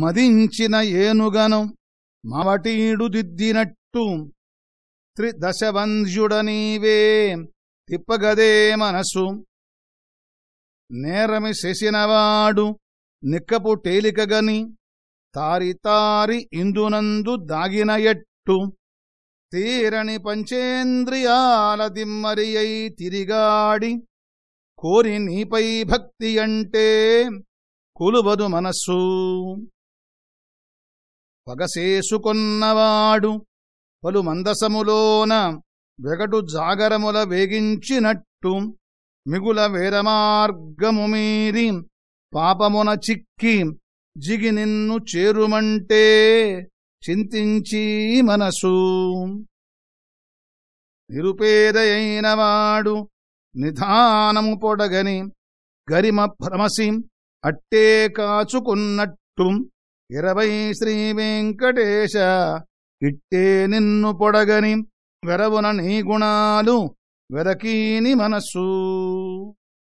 మదించిన ఏనుగను మవటీడు దిద్దినట్టు త్రిదశవంధ్యుడనీవే తిప్పగదే మనసు. నేరమి శశినవాడు నిక్కపు టేలికగని తారి తారి ఇందునందు దాగిన ఎట్టు తీరని పంచేంద్రియాల దిమ్మరియై తిరిగాడి కోరి నీపై భక్తి అంటే కొలువదు మనస్సు. పగసేసుకొన్నవాడు పలు మందసములోన వెగటు జాగరముల వేగించినట్టు మిగుల వేరమార్గము మీరి పాపమున చిక్కి జిగి నిన్ను చేరుమంటే చింతించి మనసు. నిరుపేదయైనవాడు నిధానము పొడగని గరిమ భ్రమసి అట్టే కాచుకున్నట్టు ఇరవై శ్రీ వెంకటేశ ఇట్టే నిన్ను పొడగని వెరవున నీ గుణాలు వెరకీని మనస్సు.